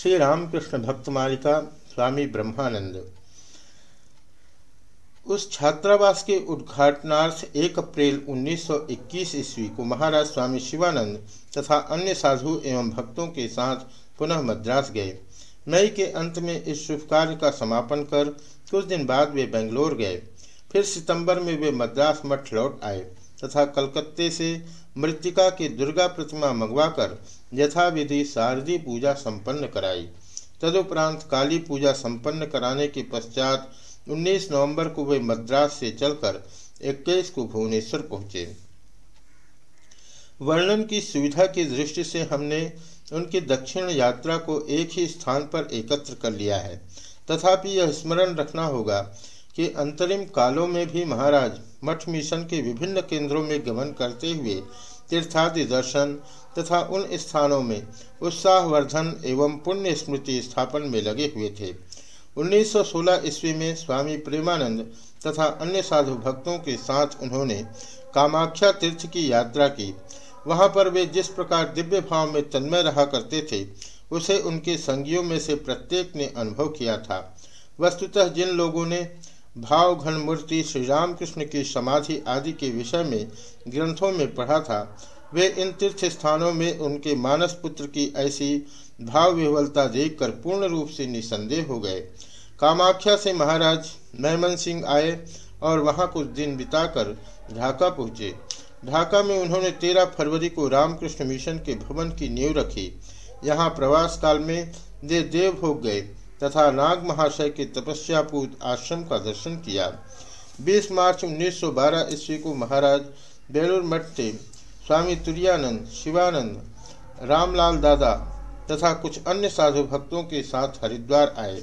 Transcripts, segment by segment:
श्री रामकृष्ण भक्त मालिका स्वामी ब्रह्मानंद। उस छात्रावास के उद्घाटनार्थ 1 अप्रैल 1921 ईस्वी को महाराज स्वामी शिवानंद तथा अन्य साधु एवं भक्तों के साथ पुनः मद्रास गए। मई के अंत में इस शुभ कार्य का समापन कर कुछ दिन बाद वे बेंगलोर गए। फिर सितंबर में वे मद्रास मठ लौट आए। तथा कलकत्ते से मृतिका की दुर्गा प्रतिमा मंगवाकर यथाविधि शारदी पूजा संपन्न कराई। तदुपरांत काली पूजा संपन्न कराने के पश्चात 19 नवंबर को वे मद्रास से चलकर 21 को भुवनेश्वर पहुँचे। वर्णन की सुविधा की दृष्टि से हमने उनकी दक्षिण यात्रा को एक ही स्थान पर एकत्र कर लिया है। तथापि यह स्मरण रखना होगा कि अंतरिम कालों में भी महाराज मठ मिशन के विभिन्न केंद्रों में गमन करते हुए तीर्थादि दर्शन तथा उन स्थानों में उत्साहवर्धन एवं पुण्य स्मृति स्थापन में लगे हुए थे। 1916 ईस्वी में स्वामी प्रेमानंद तथा अन्य साधु भक्तों के साथ उन्होंने कामाख्या तीर्थ की यात्रा की। वहाँ पर वे जिस प्रकार दिव्य भाव में तन्मय रहा करते थे, उसे उनके संगियों में से प्रत्येक ने अनुभव किया था। वस्तुतः जिन लोगों ने भाव, घन मूर्ति श्री रामकृष्ण की समाधि आदि के विषय में ग्रंथों में पढ़ा था। वे इन तीर्थ स्थानों में उनके मानस पुत्र की ऐसी भाव विह्वलता देखकर पूर्ण रूप से निसंदेह हो गए। कामाख्या से महाराज मैमन सिंह आए और वहाँ कुछ दिन बिताकर ढाका पहुँचे। ढाका में उन्होंने 13 फरवरी को रामकृष्ण मिशन के भवन की नींव रखी। यहाँ प्रवास काल में वे देवभोग गए। तथा नाग महाशय के तपस्यापूत आश्रम का दर्शन किया। 20 मार्च 1912 ईस्वी को महाराज बेलूर मठ से स्वामी तुरानंद शिवानंद, रामलाल दादा तथा कुछ अन्य साधु भक्तों के साथ हरिद्वार आए।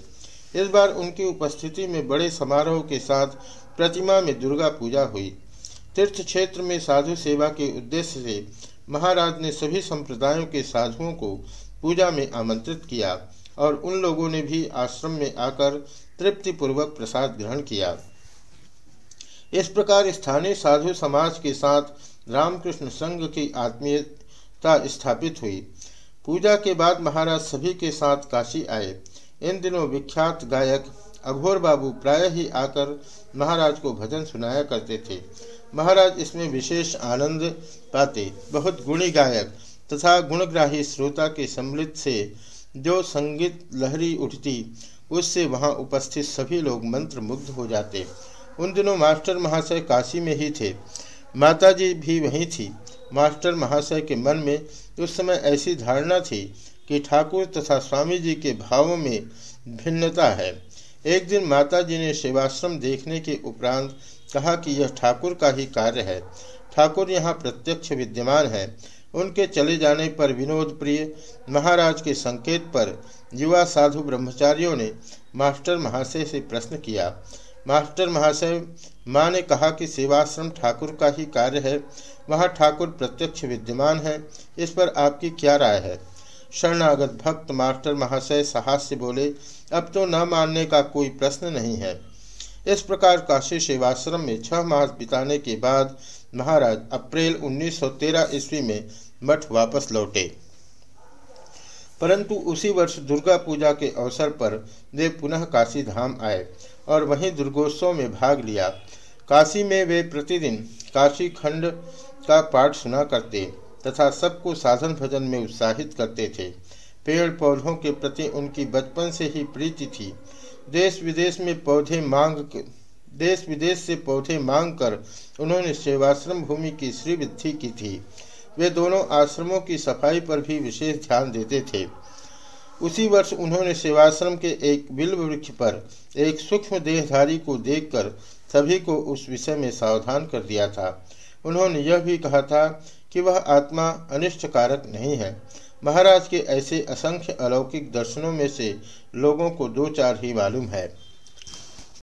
इस बार उनकी उपस्थिति में बड़े समारोह के साथ प्रतिमा में दुर्गा पूजा हुई। तीर्थ क्षेत्र में साधु सेवा के उद्देश्य से महाराज ने सभी संप्रदायों के साधुओं को पूजा में आमंत्रित किया। और उन लोगों ने भी आश्रम में आकर तृप्तिपूर्वक प्रसाद ग्रहण किया। इस प्रकार स्थानीय साधु समाज के साथ रामकृष्ण संघ की आत्मीयता स्थापित हुई। पूजा के बाद महाराज सभी के साथ काशी आए। इन दिनों विख्यात गायक अघोर बाबू प्राय ही आकर महाराज को भजन सुनाया करते थे। महाराज इसमें विशेष आनंद पाते। बहुत गुणी गायक तथा गुणग्राही श्रोता के सम्मिलित से जो संगीत लहरी उठती, उससे वहाँ उपस्थित सभी लोग मंत्र मुग्ध हो जाते। उन दिनों मास्टर महाशय काशी में ही थे। माताजी भी वहीं थी। मास्टर महाशय के मन में उस समय ऐसी धारणा थी कि ठाकुर तथा स्वामी जी के भावों में भिन्नता है। एक दिन माताजी ने सेवाश्रम देखने के उपरांत कहा कि यह ठाकुर का ही कार्य है। ठाकुर यहाँ प्रत्यक्ष विद्यमान है। उनके चले जाने पर विनोद प्रिय महाराज के संकेत पर युवा साधु ब्रह्मचारियों ने मास्टर महाशय से प्रश्न किया, मास्टर महाशय, माँ ने कहा कि सेवाश्रम ठाकुर का ही कार्य है। वहाँ ठाकुर प्रत्यक्ष विद्यमान है। इस पर आपकी क्या राय है? शरणागत भक्त मास्टर महाशय साहस से बोले, अब तो न मानने का कोई प्रश्न नहीं है। इस प्रकार काशी सेवाश्रम में छह मास बिताने के बाद महाराज अप्रैल 1913 ईस्वी में मठ वापस लौटे। परंतु उसी वर्ष दुर्गा पूजा के अवसर पर वे पुनः काशी धाम आए और वहीं दुर्गोत्सव में भाग लिया। काशी में वे प्रतिदिन काशी खंड का पाठ सुना करते तथा सबको साधन भजन में उत्साहित करते थे। पेड़ पौधों के प्रति उनकी बचपन से ही प्रीति थी। देश विदेश में पौधे मांग देश विदेश से पौधे मांग कर उन्होंने सेवाश्रम भूमि की श्रीवृद्धि की थी। वे दोनों आश्रमों की सफ़ाई पर भी विशेष ध्यान देते थे। उसी वर्ष उन्होंने सेवाश्रम के एक बिल्व वृक्ष पर एक सूक्ष्म देहधारी को देखकर सभी को उस विषय में सावधान कर दिया था। उन्होंने यह भी कहा था कि वह आत्मा अनिष्टकारक नहीं है। महाराज के ऐसे असंख्य अलौकिक दर्शनों में से लोगों को दो चार ही मालूम है।